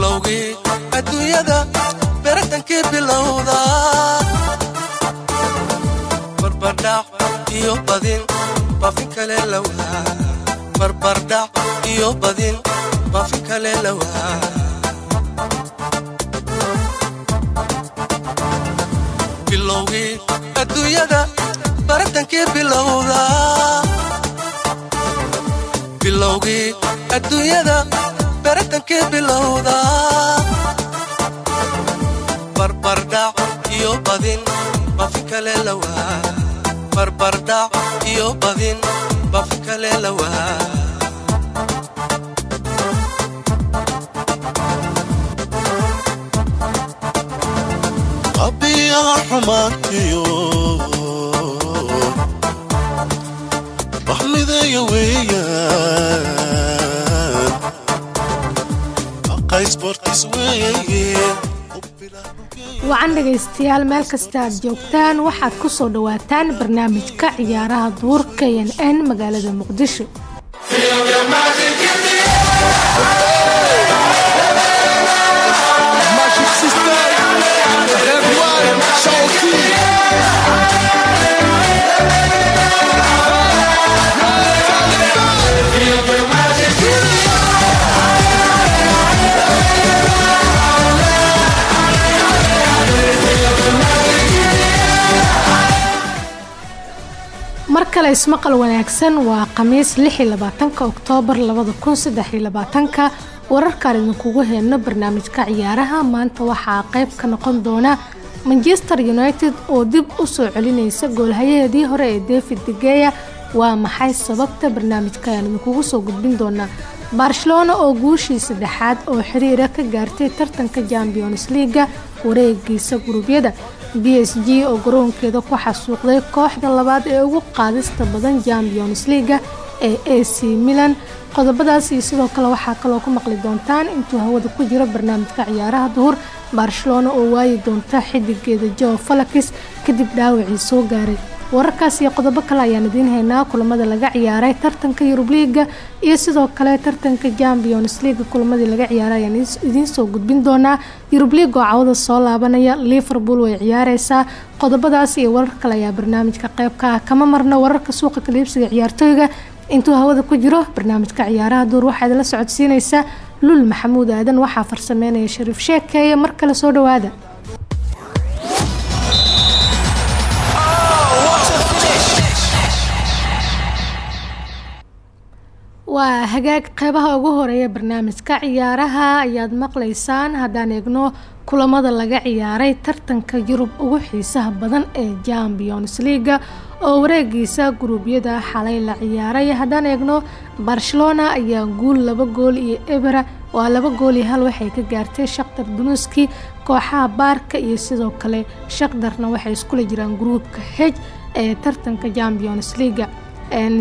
bilowgii adduunyada beratankii bilowda. Barbardhac iyo badin baafin kale lawaa barbardhac iyo badin baafin kale lawaa bilowgii adduunyada baratankii bilowda. Bilowgii adduunyada baratankii bilowda barbardhac iyo badin baafin kale lawaa barbardhac iyo badin baafin kale lawaa qabiyaha xumaantiyo baxmideeya weeyaan wacan dhegaystayaal meel kasta aad joogtaan waxaad ku soo dhowaataan barnaamijka ciyaaraha duur k n n magaalada muqdisho kale ismaqal wanaagsan waa khamiis ka oktoobar ka wararkaan idinkugu heyno barnaamijka ciyaaraha. Maanta waxaa qayb ka noqon doona manchester united oo dib u soo celinaysa goolhayaheedii hore ee david degeya waa maxay sababta barnaamijka ayaan idinkugu soo gudbin doonaa? Barcelona oo guushii saddexaad oo xiriira ka gaartay tartanka champions leaga wareegiisa gurubyada b s g oo garoonkeeda ku xasuuqday kooxda labaad ee ugu qaadista badan champions leaga ee a c milan. Qodobadaas iyo sidoo kale waxaa kaloo ku maqli doontaan intuu hawada ku jiro barnaamijka ciyaaraha duhur barcelona oo waayi doonta xidigeeda jo falakis kadib dhaawacii soo gaaray wararkaas iyo qodobo kale ayaan idiin haynaa kulamada laga ciyaaray. Tartanka yurub liiga iyo sidoo kale tartanka champions leaga kulamadii laga ciyaaray ayaan idiin soo gudbin doonaa. Yurub liig oo cawada soo laabanaya liverpool way ciyaareysaa qodobadaas iyo warar kale ayaa barnaamijka qayb ka ah. Kama marna wararka suuqa kaliibsiga ciyaartooyga. Intuu hawada ku jiro barnaamijka ciyaaraha duur waxaa idinla socodsiinaysaa. Lul maxamuud aadan waxaa farsameynaya shariif sheekeeye mar kale soo dhawaada waa hagaag qeybaha ugu horreeya barnaamijka ciyaaraha. Ayaad maqlaysaan haddaan eegno kulamada laga ciyaaray tartanka yurub ugu xiisaha badan ee champions leaga oo wareegiisa guruubyada xalay la ciyaaray. Haddaan eegno barcelona ayaa guul laba gool iyo ebera waa laba gool iyo hal waxay ka gaartay shaktar dunuski kooxaha baarka iyo sidoo kale shakdarna waxay iskula jiraan gruubka hej ee tartanka champions leaga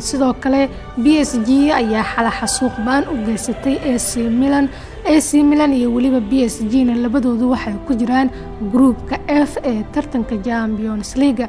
sidoo kale b s g ayaa xala xasuuq baan u geysatay ac milan. Ac milan iyo weliba b s g na labadoodu waxay ku jiraan gruubka f ee tartanka champions leaga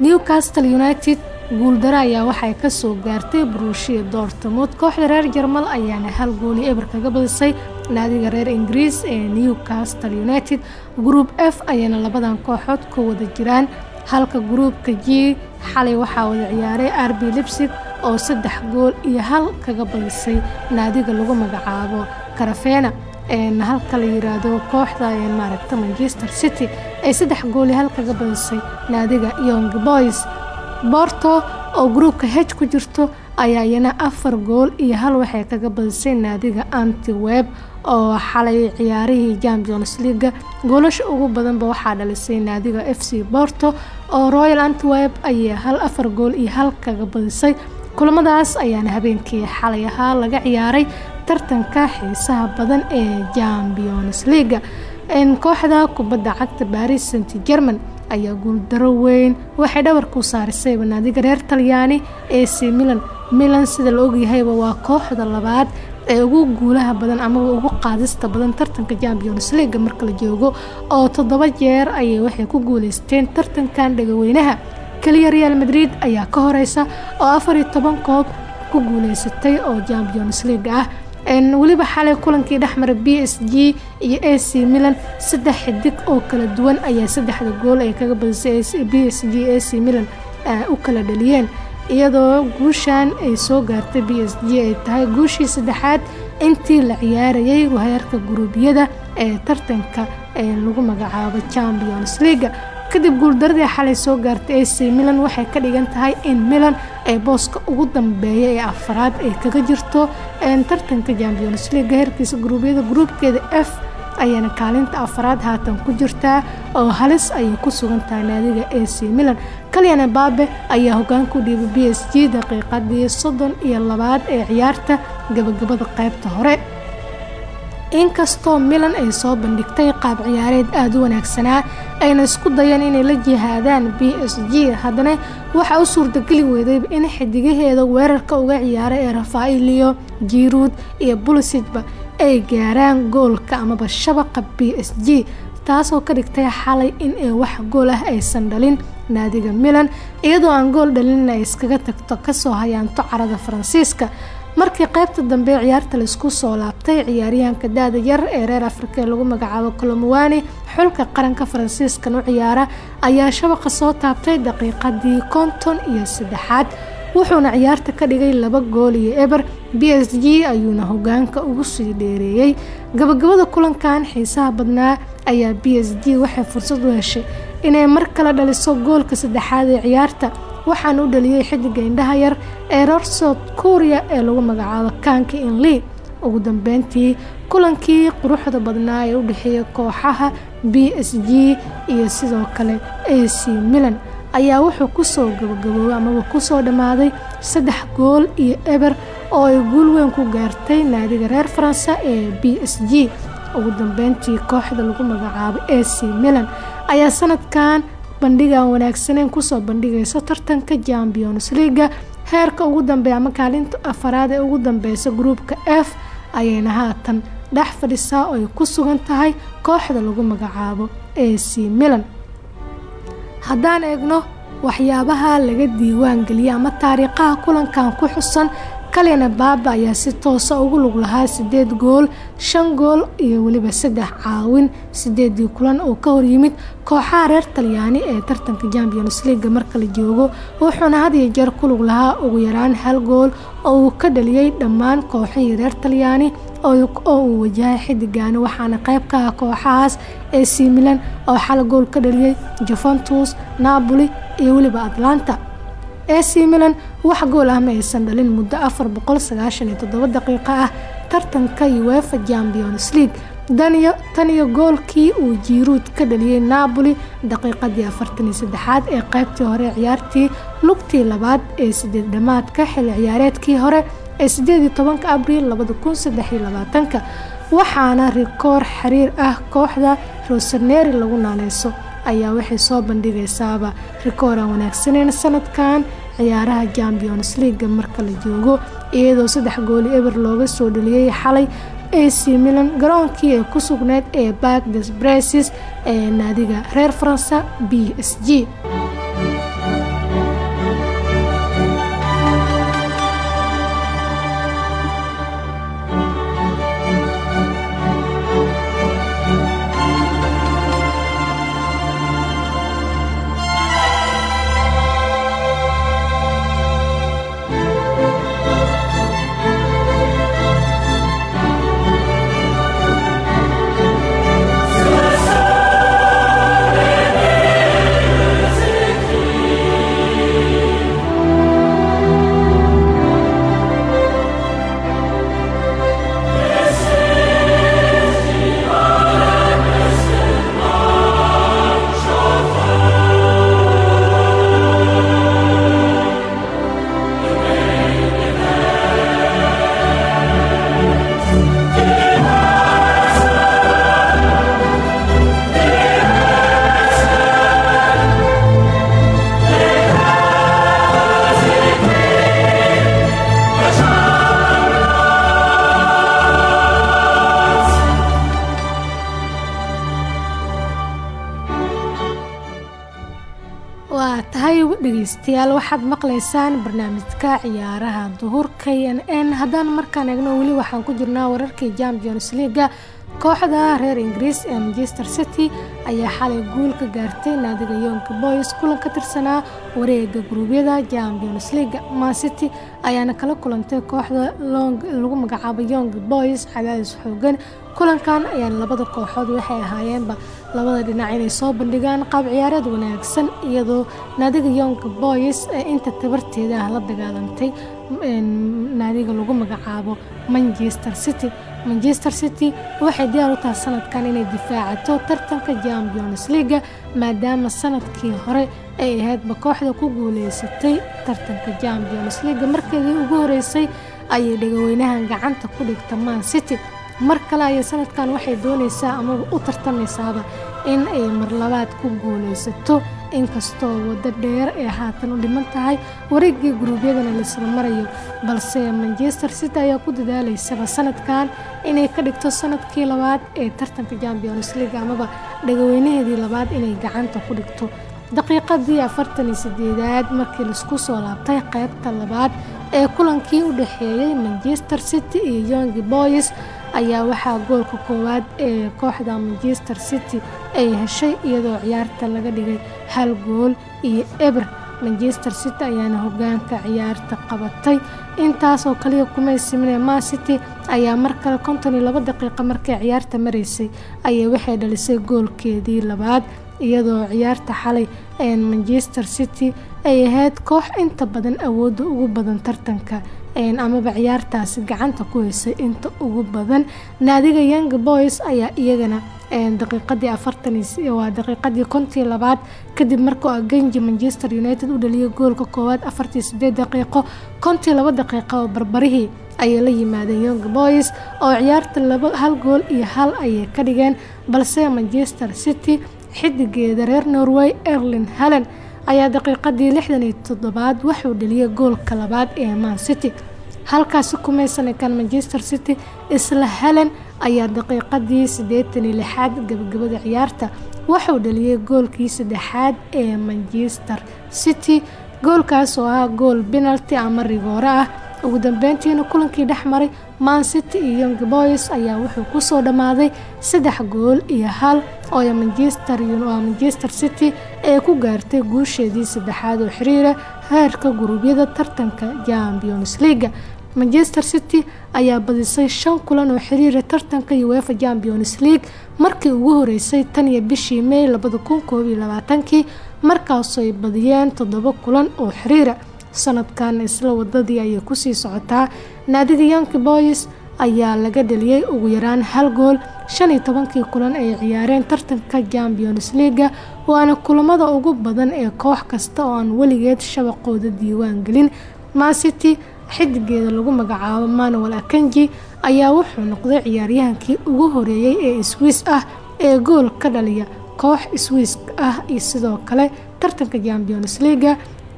newcastle united guuldaro ayaa waxay ka soo gaartay brushia doortamood kooxda reer jarmal ayaana hal gooli eber kaga badisay. Naadiga reer ingiriis ee newcastle united gruub f ayayna labadan kooxood ku wada jiraan halka gruubka g xalay waxaa wada ciyaaray arbi libsig oo saddex gool iyo hal kaga badisay naadiga lagu magacaabo karafena halka la yiraahdo kooxda maaragta manchester city ay saddex gool iyo hal kaga badisay naadiga young boys. Borto oo gruubka hej ku jirto ayaa iyana afar gool iyo hal waxay kaga badisay naadiga antiweb oo xalay ciyaarihii champions leaga goolasha ugu badanba waxaa dhalisay naadiga f c borto oo royal antweb ayaa hal afar gool iyo hal kaga badisay kulamadaas ayaana habeenkii xalay ahaa laga ciyaaray tartanka xiisaha badan ee champions leaga kooxda kubadda cagta baris st german ayaa guuldaro weyn. Waxay dhabarku saarisayba naadiga reer talyaani ee c milan milan sida la ogyahayba waa kooxda labaad ee ugu guulaha badan amaba ugu qaadista badan tartanka champions leaga marka la joogo oo toddoba jeer ayay waxay ku guuleysteen tartankan dhagaweynaha. Keliya real madrid ayaa ka horeysa oo afar iyo toban koob ku guuleysatay oo champions leaga ah. Weliba xalay kulankii dhexmara b s g iyo a c milan saddex xidig oo kala duwan ayaa saddexda gool ay kaga badisay b s g a c milan u kala dhaliyeen iyadoo guushan ay soo gaartay b s g ay tahay guushii saddexaad intii la ciyaarayay heerka guruubyada ee tartanka ee lagu magacaabo champions leaga kadib guuldaradii xalay soo gaartay ac milan waxay ka dhigan tahay in milan ay booska ugu dambeeya ee afaraad ay kaga jirto tartanka champions leaga heerkiisa guruubyada gruubkeeda f ayaana kaalinta afaraad haatan ku jirtaa oo halis ayay ku sugan tahay naadiga ac milan. Kalyan baabe ayaa hogaanku dhiibay b s g daqiiqadii soddon iyo labaad ee ciyaarta gabagabada qaybta hore inkastoo milan ay soo bandhigtay qaab ciyaareed aada u wanaagsanaa ayna isku dayeen inay la jihaadaan b s g. Haddana waxaa u suurtageli weyday in xidigaheeda weerarka uga ciyaara ee rafaa'ilio jiruud iyo bulisijba ay gaaraan goolka amaba shabaqa b s g taasoo ka dhigtay xalay in ay wax gool ah aysan dhalin naadiga milan iyadoo aan gool dhalinna iskaga tagto ka soo hayaanto carada faransiiska. Markii qaybta dambe ciyaarta la isku soo laabtay ciyaaryahanka da-da yar ee reer afrika ee lagu magacaabo colomwani xulka qaranka faransiiskan u ciyaara ayaa shabaqa soo taabtay daqiiqadii konton iyo saddexaad wuxuuna ciyaarta ka dhigay laba gool iyo eber. B s g ayuuna hogaanka ugu sii dheereeyey gabagabada kulankan xiisaha badnaa ayaa b s g waxay fursad u heshay inay mar kale dhaliso goolka saddexaad ee ciyaarta. Waxaan u dhaliyey xidiga indhaha yar ee south korea ee lagu magacaabo kanki inli ugu dambeyntii kulankii quruxda badnaa ee u dhexeeya kooxaha b s g iyo sidoo kale a c milan ayaa wuxuu ku soo gabagaboobay amaba ku soo dhammaaday saddex gool iyo eber oo ay guul weyn ku gaartay naadiga reer faransa ee b s g. Ugu dambeyntii kooxda lagu magacaabo a c milan ayaa sanadkan bandhigan wanaagsaneyn ku soo bandhigaysa tartanka champions leaga heerka ugu dambeeya ama kaalinta afaraad ee ugu dambeysa gruupka f ayayna haatan dhex fadhisaa oo ku sugan tahay kooxda lagu magacaabo a c milan. Haddaan eegno waxyaabaha laga diiwaan geliyay ama taariikhaha kulankan ku xusan kalina baaba ayaa si toosa ugu lug lahaa sideed gool shan gool iyo weliba saddex caawin. Sideedii kulan oo ka horyimid kooxaha reer talyaani ee tartanka champions leaga marka la joogo wuxuuna had iyo jeer ku lug lahaa ugu yaraan hal gool oo uu ka dhaliyey dhammaan kooxihii reer talyaani oo uu wajahay xidigaani. Waxaana qayb ka ah kooxahaas ee c milan oo xal gool ka dhaliyey juventus napoli iyo weliba atlanta ac milan wax gool ah ma aysan dhalin muddo afar boqol sagaashan iyo toddoba daqiiqo ah tartanka uefa champions league. Tan iyo goolkii uu jiiruud ka dhaliyey napoli daqiiqadii afartan iyo ee qaybtii hore ciyaartii lugtii labaad ee sideed dhamaadka xilli ciyaareedkii hore ee sideed iyo abriil labada kun waxaana rikoor xiriir ah kooxda rosaneri lagu naaleyso ayaa waxay soo bandhigaysaaba rikoor aan wanaagsaneyn sanadkan ciyaaraha champions leaga marka la joogo iyadoo saddex gooli eber looga soo dhaliyey xalay ac milan garoonkii ay ku sugneyd ee bark des braces ee naadiga reer faransa b s g waxaad maqlaysaan barnaamijka ciyaaraha duhur k n n. Haddaan markaan eegno weli waxaan ku jirnaa wararkii champions leaga kooxda reer ingiriis ee manchester city ayaa xalay guul ka gaartay naadiga yoonka boys kulan ka tirsanaa wareega guruubyada champions leaga man city ayaana kala kulantay kooxda lagu magacaabo young boys cadaadis xoogan kulankan ayaan labada kooxood waxay ahaayeenba labada dhinac inay soo bandhigaan qaab ciyaareed wanaagsan iyadoo naadiga young boys ee inta tabarteeda ah la dagaalantay naadiga lagu magacaabo manchester city manchester city waxay diyaar u tahay sanadkan inay difaacato tartanka champions leaga maadaama sannadkii hore ay ahaydba kooxda ku guuleysatay tartanka champions leaga markeedii ugu horeysay ayay dhagaweynahan gacanta ku dhigta man city. Mar kale ayay sanadkan waxay doonaysaa amaba u tartamaysaaba in ay marlabaad ku guuleysato inkastoo waddo dheer ee haatan u dhiman tahay wareegii guruubyadana laisla marayo balse manchester city ayaa ku dadaalaysaba sanadkan inay ka dhigto sannadkii labaad ee tartanka champions league amaba dhagaweynaheedii labaad inay gacanta ku dhigto. Daqiiqadii afartan iyo sideedaad markii la isku soo laabtay qaybta labaad ee kulankii u dhexeeyey manchester city iyo young boys ayaa waxaa goolka koowaad ee kooxda manchester city ay heshay iyadoo ciyaarta laga dhigay hal gool iyo eber. Manchester city ayaana hogaanka ciyaarta qabatay. Intaasoo kaliya kumay simine man city ayaa mar kale konton iyo labo daqiiqa markay ciyaarta maraysay ayay waxay dhalisay goolkeedii labaad iyadoo ciyaarta xalay manchester city ay ahayd koox inta badan awoodda ugu badan tartanka amaba ciyaartaasi gacanta ku haysay inta ugu badan. Naadiga young boys ayaa iyagana daqiiqadii afartan waa daqiiqadii kontii labaad kadib markuu agenji manchester united u dhaliyay goolka koowaad afartii sideed daqiiqo kontii laba daqiiqa oo barbarihii ayay la yimaadeen young boys oo ciyaarta laba hal gool iyo hal ayay ka dhigeen. Balse manchester city xidigeeda reer norway erlin hallen ayaa daqiiqadii lixdan iyo toddobaad wuxuu dhaliyay goolka labaad ee man city. Halkaasi kumaysan ekaan manchester city isla helen ayaa daqiiqadii siddeetan iyo lixaad gabagabada ciyaarta wuxuu dhaliyay goolkii saddexaad ee manchester city. Goolkaas oo ah gool penalty ama rigoore ah. Ugu dambeyntiina kulankii dhex maray man city iyo young boys ayaa wuxuu ku soo dhammaaday saddex gool iyo hal oo manchester city ee ku gaartay guusheedii saddexaad oo xiriira heerka guruubyada tartanka champions leaga manchester city ayaa badisay shan kulan oo xiriira tartanka uefa champions league markii ugu horeysay tan iyo bishii may markaasoo ay badiyeen toddoba kulan oo xiriira sanadkan isla wadadii ayay ku sii socotaa naadiga young boys ayaa laga dhaliyey ugu yaraan hal gool shan iyo tobankii kulan ay ciyaareen tartanka champions leaga waana kulamada ugu badan ee koox kasta oo aan weligeed shabaqooda diiwaan gelin. Mancity xidigeeda lagu magacaabo manuel akanji ayaa wuxuu noqday ciyaaryahankii ugu horeeyey ee swiss ah ee gool ka dhaliya koox swiss ah iyo sidoo kale tartanka champions leaga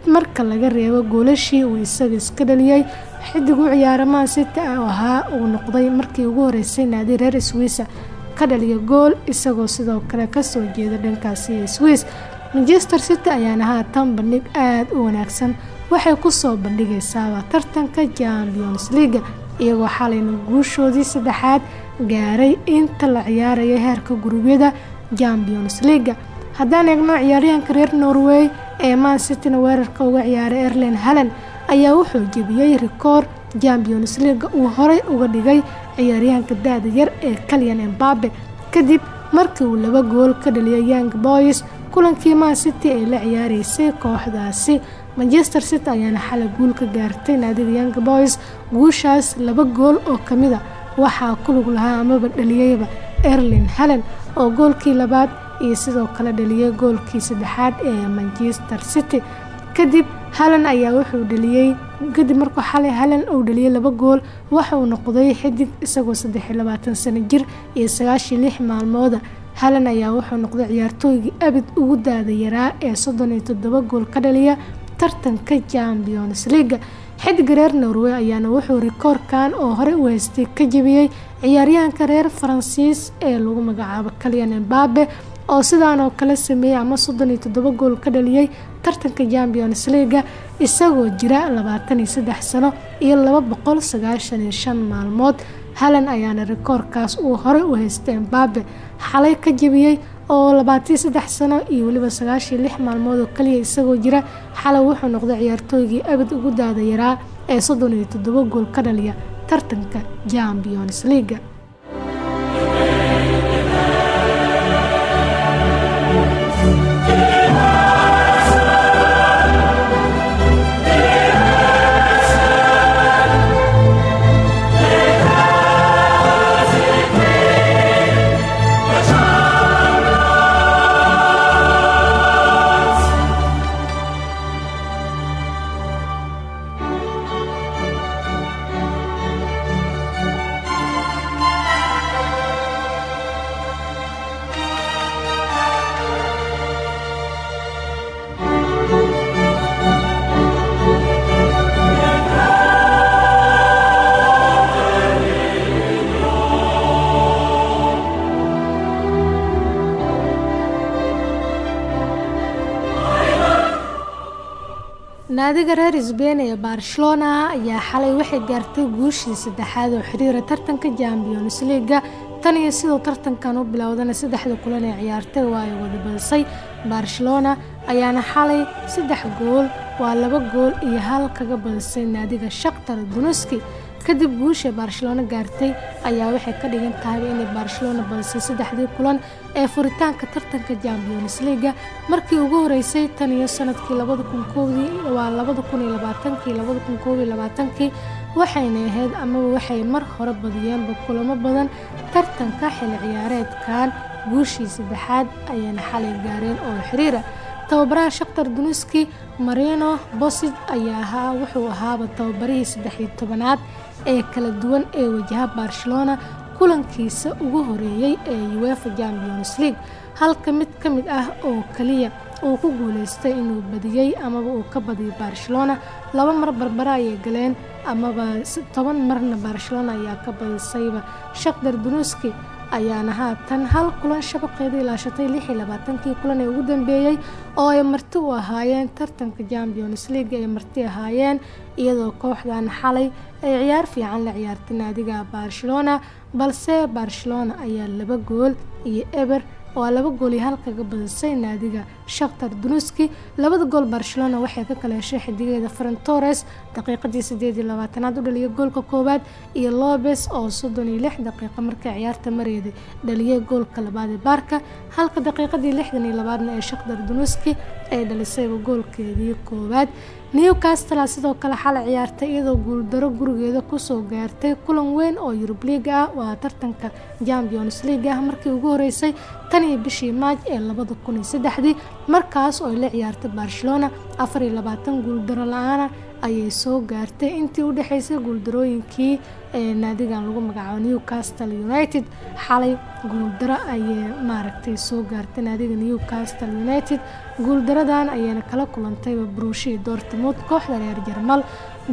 marka laga reebo goolashii uu isaga iska dhaliyey xidig u ciyaara man city ahaa uu noqday markii ugu horeysay naadi reer swissa ka dhaliya gool isagoo sidoo kale ka soo jeeda dhankaasi swiss manchester city ayaana haatan bandhig aada u wanaagsan. Waxay ku soo bandhigaysaaba tartanka champions leaga iyagoo xalayna guushoodii saddexaad gaaray inta la ciyaaraya heerka gurubyada champions leaga haddaan eegno ciyaaryahanka reer norway ee man cityna weerarka uga ciyaaray erlen hallen ayaa wuxuu jebiyey rikoor champions leaga uu horey uga dhigay ciyaaryahanka da-da yar ee kalyan embabe kadib markii uu laba gool ka dhaliyay young boys kulankii man city ay la ciyaareysay kooxdaasi manchester city ayaana xalay guul ka gaartay naadiga young boys guushaas laba gool oo kamida waxaa ku lug lahaa amaba dhaliyeyba erlin hallen oo goolkii labaad iyo sidoo kale dhaliyay goolkii saddexaad ee manchester city. Kadib hallan ayaa wuxuu dhaliyey kadib markuu xalay hallan uu dhaliyay laba gool waxauu noqday xidig isagoo saddex iyo labaatan sano jir iyo sagaashii lix maalmooda. Hallan ayaa wuxuu noqday ciyaartooygii abid ugu daada yaraa ee soddon iyo toddoba gool ka dhaliya tartanka champions leaga xidiga reer norway ayaana wuxuu rikoorkan oo horey u haystay ka jebiyey ciyaaryahanka reer faransiis ee lagu magacaabo kalyan embabe oo sidaan oo kale sameeyey ama soddon iyo toddoba gool ka dhaliyey tartanka champions leaga isagoo jira labaatan iyo saddex sano iyo laba boqol sagaashan iyo shan maalmood. Halan ayaana rikoorkaas uu horey u haystay embabe xalay ka jebiyey oo labaatan saddex sano iyo weliba sagaashiyo lix maalmood oo kaliya isagoo jira. Xalay wuxuu noqday ciyaartooygii abid ugu daada yaraa ee soddon iyo toddoba gool ka dhaliya tartanka champions leaga naadiga reer sbein ee barcelona ayaa xalay waxay gaartay guushii saddexaad oo xiriira tartanka champions leaga tan iyo siduu tartankan u bilowdana saddexda kulan ee ciyaartay waa ay wada badisay barcelona ayaana xalay saddex gool waa laba gool iyo hal kaga badisay naadiga shaktar duneski kadib guusha barcelona gaartay ayaa waxay ka dhigan tahay inay barcelona badisay saddexdii kulan ee furitaanka tartanka champions leaga markii ugu horeysay tan iyo sannadkii labadakunyolabaatanki waxayna ahayd amaba waxay mar hore badiyeenba badan tartanka xili ciyaareedkan. Guushii saddexaad ayayna xalay gaareen oo xiriira. Tababaraha shaktar duneski marino bosig ayaa ahaa wuxuu ahaaba tababarihii saddexiyo tobanaad ee kala duwan ee wajaha barcelona kulankiisa ugu horeeyey ee uefa champions league. Halka mid ka mid ah oo kaliya uu ku guuleystay inuu badiyey amaba uu ka badiyay barcelona laba mar barbare ayay galeen amaba toban marna barcelona ayaa ka badisayba shaktar duneski ayaana haatan hal kulan shabaqeeda ilaashatay lix iyo labaatankii kulan ee ugu dambeeyey oo ay marti u ahaayeen tartanka champions league ay marti ahaayeen iyadoo kooxdan xalay ay ciyaar fiican la ciyaartay naadiga barcelona balse barcelona ayaa laba gool iyo eber waa laba gool iyo hal kaga badisay naadiga shaktar duneski labada gool barcelona waxay ka kala heshay xidigeeda fran torres daqiiqadii sideed iyo labaatanaad u dhaliyay goolka koowaad iyo lobes oo soddon iyo lix daqiiqo markay ciyaarta mareeday dhaliyay goolka labaad ee baarka halka daqiiqadii lixdan iyo labaadna ee shaktar duneski ay dhalisayba goolkeedii koowaad newcastle sidoo kale xalay ciyaartay iyadoo guuldaro gurigeeda ku soo gaartay kulan weyn oo yurub liiga ah. Waa tartanka champions league ah markii ugu horeysay tan iyo bishii maaj ee labada kun iyo saddexdii markaas oo ay la ciyaartay barcelona. Afar iyo labaatan guuldaro la'aana ayay soo gaartay. Intii u dhexeysay guuldarooyinkii ee naadigan lagu magacaabo newcastle united xalay guuldaro ayay maaragtay soo gaartay naadiga newcastle united. Guuldaradan ayayna kala kulantayba brushii dortmund kooxda reer jarmal.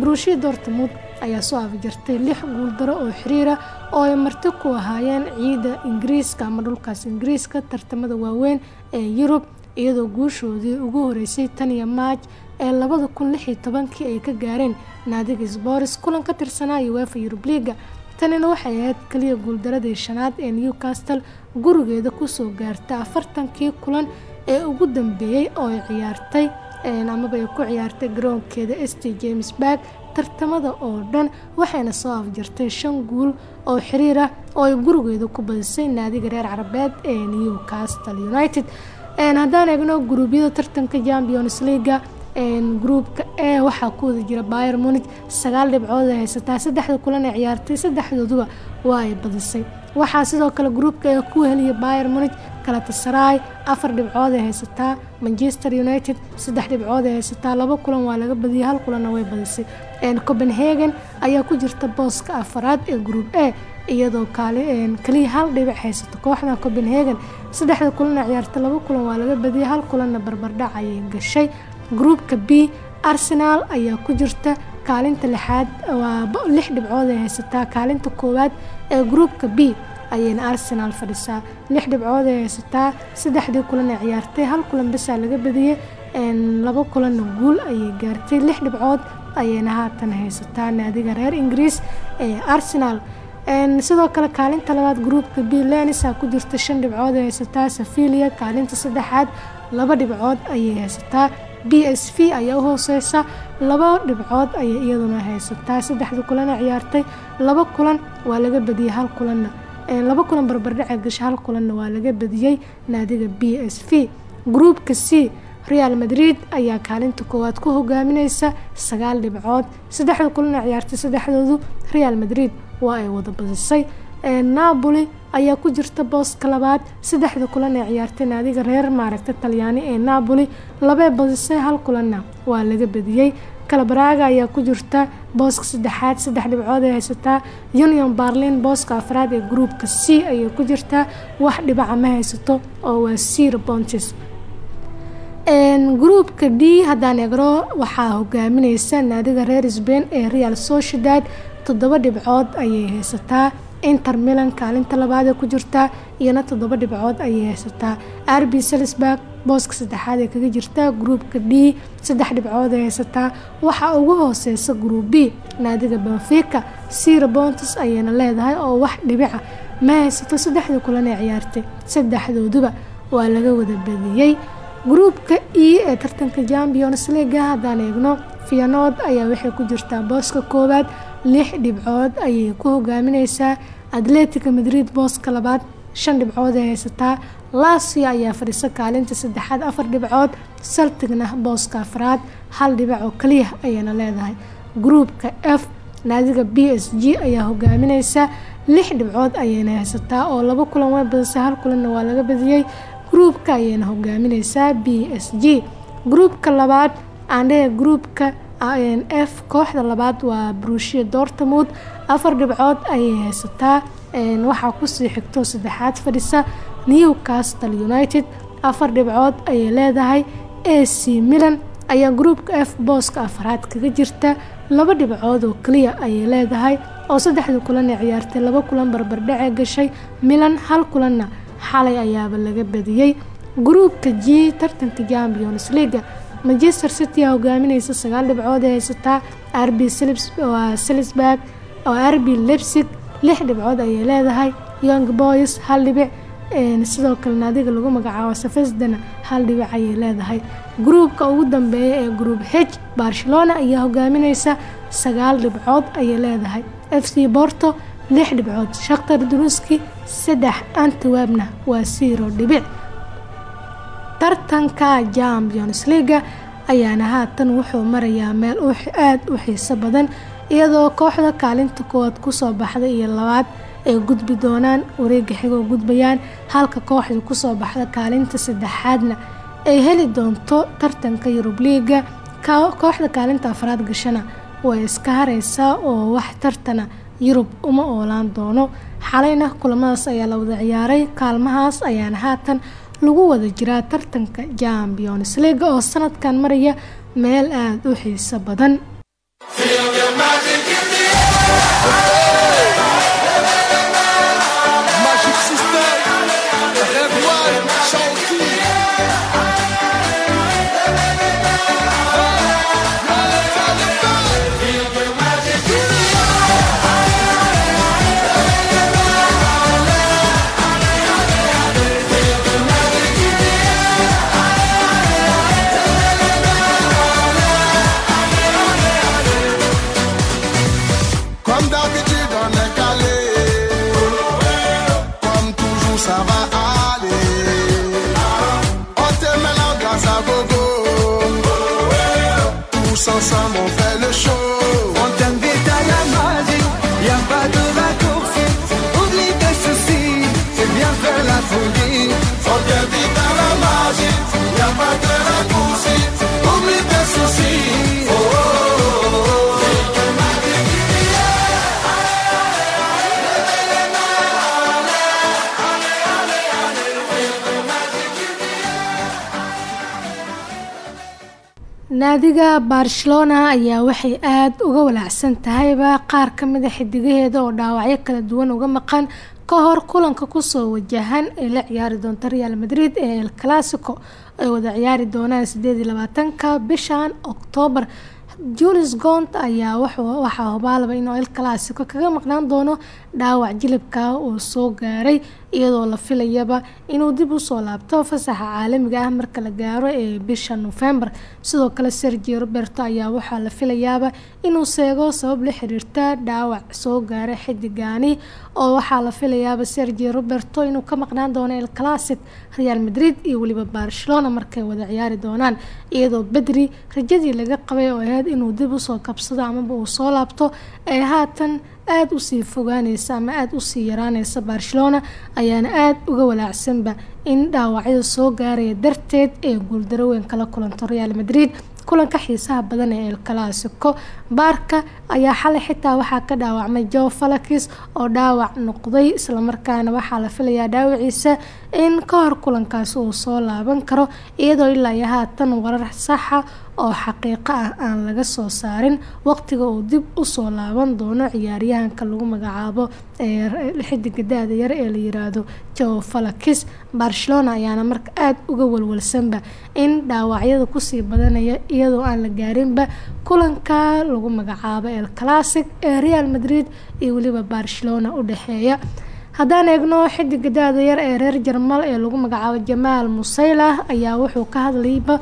Brushii dortmund ayaa soo afjartay lix guuldaro oo xiriira oo ay marti ku ahaayeen ciida ingiriiska ama dhulkaas ingiriiska tartamada waaweyn ee yurub iyadoo guushoodii ugu horeysay tan iyo maaj ee labada kun lix iyo tobankii ay ka gaareen naadiga sboris kulan ka tirsanaa uefa yurub liiga. Tanina waxay ahayd kaliya guuldaradii shanaad ee newcastle gurigeeda ku soo gaarta afartankii kulan ee ugu dambeeyey oo ay ciyaartay amaba ay ku ciyaartay garoonkeeda st james barg tartamada oo dhan waxayna soo afjartay shan guul oo xiriir ah oo ay gurigeeda ku badisay naadiga reer carabeed ee newcastle united. Haddaan eegno guruubyada tartanka champions leaga gruupka e waxaa ku wada jira bayer munig sagaal dhibcood ay haysataa saddexda kulan ee ciyaartay saddexdooduba waa ay badisay. Waxaa sidoo kale gruupka ee ku heliya bayer munig galatasaray afar dhibcood ay haysataa manchester united saddex dhibcood ay haysataa laba kulan waa laga badiyay hal kulanna way badisay. Copenhagen ayaa ku jirta booska afaraad ee gruub e iyadoo kaliya hal dhibic haysato. Kooxda copenhagen saddexda kulan ee ciyaartay laba kulan waa laga badiyay hal kulanna barbardhac ayay gashay gruupka b arsenal ayaa ku jirta kaalinta lixaad waa lix dhibcood ay haysataa. Kaalinta koowaad ee gruupka b ayayna arsenal fadhisaa. Lix dhibcood ay haysataa saddexdii kulan ee ciyaartay hal kulan basaa laga badiyey laba kulanna guul ayay gaartay. Lix dhibcood ayayna haatan haysataa. Naadiga reer ingiriis ee arsenal. Sidoo kale kaalinta labaad gruupka b lenisa ku jirta shan dhibcood ay haysataa. Safilia kaalinta saddexaad laba dhibcood ayay haysataa b s v ayaa hooseysa laba dhibcood ayay iyaduna haysataa. Saddexda kulana ciyaartay laba kulan waa laga badiyey hal kulanna. Laba kulan barbardhace gasha hal kulanna waa laga badiyey naadiga b s v. Gruupka c real madrid ayaa kaalinta koowaad ku hogaamineysa sagaal dhibcood. Saddexda kulana ciyaartay saddexdoodu real madrid waa ay wada badisay napoli ayaa ku jirta booska labaad saddexda kulan ee ciyaartay naadiga reer maaragta talyaani ee napoli labee badisay hal kulanna waa laga badiyey kalabaraga ayaa ku jirta booska saddexaad saddex dhibcood ay haysataa. Union barlin booska afraad ee gruupka c ayay ku jirtaa wax dhibaca ma haysato oo waa sir bontis gruupka d haddaan eegno waxaa hogaamineysa naadiga reer sbain ee real sociedad toddoba dhibcood ayay haysataa inter milan kaalinta labaad ee ku jirtaa iyona toddoba dhibcood ayay haysataa. Rb salisburg booska saddexaad ee kaga jirtaa gruupka d saddex dhibcood ay haysataa. Waxaa ugu hooseysa gruup b naadiga benfica sira bontis ayayna leedahay oo wax dhibica. Ma haysato saddexdii kulan ee ciyaartay saddexdooduba waa laga wada badiyey gruupka e ee tartanka champions leaga haddaan eegno fianood ayaa waxay ku jirtaa booska koowaad lix dhibcood ayay ku hogaamineysaa atletica madrid booska labaad shan dhibcood ay haysataa lasia ayaa fadhisa kaalinta saddexaad afar dhibcood saltigna booska afraad hal dhibac oo kaliya ayayna leedahay. Gruupka f naadiga b s g ayaa hogaamineysa lix dhibcood ayayna haysataa oo laba kulan way badisay hal kulanna waa laga badiyey gruupka ayayna hogaamineysaa b s g. Gruupka labaad aandhehe gruupka f kooxda labaad waa brushia dortmund. Afar dhibcood ayay haysataa. Waxaa ku sii xigto saddexaad fadhisa newcastle united. Afar dhibcood ayay leedahay a c milan. Ayaa gruupka f booska afraad kaga jirta. Laba dhibcood oo kaliya ayay leedahay oo saddexda kulan ee ciyaartay. Laba kulan barbardhace gashay milan hal kulanna xalay ayaaba laga badiyey gruupka g tartanka champions leaga manchester city aa hogaamineysa sagaal dhibcood ay haysataa rb salisburg oo rb lebsig lix dhibcood ayay leedahay. Young boys hal dhibic sidoo kale naadiga lagu magacaabo safesdana hal dhibic ayay leedahay. Gruupka ugu dambeeya ee gruup h barcelona ayaa hogaamineysa sagaal dhibcood ayay leedahay. F c borto lix dhibcood shaktar duruski saddex antewebna waa siro dhibic. Tartanka champions leaga ayaana haatan wuxuu marayaa meel aada u xiiso badan iyadoo kooxda kaalinta koowaad ku soo baxda iyo labaad ay gudbi doonaan wareega xigoo gudbayaan halka kooxda ku soo baxda kaalinta saddexaadna ay heli doonto tartanka yurub liiga kooxda kaalinta afraad gashana way iska hareysaa oo wax tartana yurub uma oolaan doono. Xalayna kulamadaas ayaa la wada ciyaaray. Kaalmahaas ayaana haatan lagu wada jiraa tartanka champions leaga oo sanadkan maraya meel aada u xiiso badan naadiga barcelona ayaa waxay aada uga walaacsan tahayba qaar ka mid a xidigaheeda oo dhaawacyo kala duwan uga maqan ka hor kulanka ku soo wajahan ee la ciyaari doonta real madrid ee el clasico. Ay wada ciyaari doonaan sideed iyo bishan oktoobar julis gont ayaa waxaa hubaalaba inuu el clasico kaga maqnaan doono dhaawac jilibka uu soo gaaray iyadoo la filayaba inuu dib u soo laabto fasaxa caalamiga ah marka la gaaro ee bisha nofembar sidoo kale sergio roberto ayaa waxaa la filayaaba inuu seego sabab la xiriirta dhaawac soo gaaray xidigaani oo waxaa la filayaaba sergio roberto inuu ka maqnaan doono el clasic real madrid iyo weliba barcelona markay wada ciyaari doonaan iyadoo bedri rajadii laga qabay oo ahayd inuu dib u soo kabsado amaba uu soo laabto. Ee haatan aada u sii fogaaneysa ama aada u sii yaraaneysa barcelona ayaana aada uga walaacsanba in dhaawacyada soo gaaraya darteed ee guuldaro weyn kala kulanto real madrid. Kulanka xiisaha badan ee el clasico baarka ayaa xalay xitaa waxaa ka dhaawacmay jo falakis oo dhaawac noqday islamarkaana waxaa la filayaa dhaawaciisa in ka hor kulankaasi uu soo laaban karo iyadoo ilaa iyo haatan warar saxa oo xaqiiqo ah aan laga soo saarin waqtiga uu dib u soo laaban doono ciyaaryahanka lagu magacaabo xidiga da-da yar ee la yiraahdo jo falakis barcelona ayaana marka aada uga walwalsanba in dhaawacyada ku sii badanaya iyadoo aan la gaarinba kulanka lagu magacaabo el classic ee real madrid iyo weliba barcelona u dhexeeya haddaan eegno xidiga da-da yar ee reer jarmal ee lagu magacaabo jamaal musaylah ayaa wuxuu ka hadlayba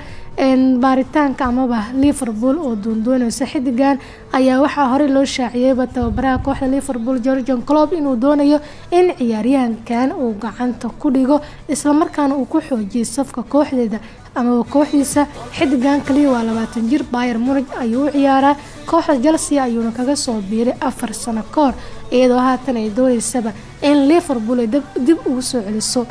baaritaanka amaba liverpool oo doondooneysa xidigan ayaa waxaa horey loo shaaciyeyba tababaraha kooxda liverpool georgian clob inuu doonayo in ciyaaryahankan uu gacanta ku dhigo islamarkaana uu ku xoojiyay safka kooxdeeda amaba kooxdiisa. Xidigan kaliya waa labaatan jir bayer munij ayuu u ciyaaraa kooxda chelsea ayuuna kaga soo biiray afar sano ka iyadoo haatan ay dooneysaba in liverpool dib ugu soo celiso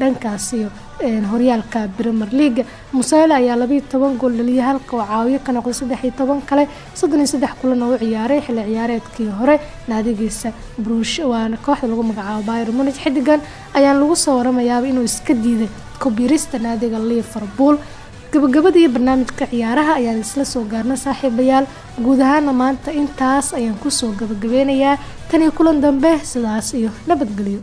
dhankaasiyo horyaalka premier leaga musayla ayaa labayo toban gool dhaliyay halka oo caawiyo ka noqday saddex toban kale. Soddon iyo saddex kulan oo u ciyaaray xilli ciyaareedkii hore. Naadigiisa brush waana kooxda lagu magacaabo bayer munij xidigan ayaan lagu soo waramayaaba inuu iska diiday kubirista naadiga liverpool. Gabagabadii barnaamijka ciyaaraha ayaan isla soo gaarna saaxiibayaal. Guud ahaana maanta intaas ayaan ku soo gabagabeynayaa. Tan iyo kulan dambe sidaas iyo nabadgelyo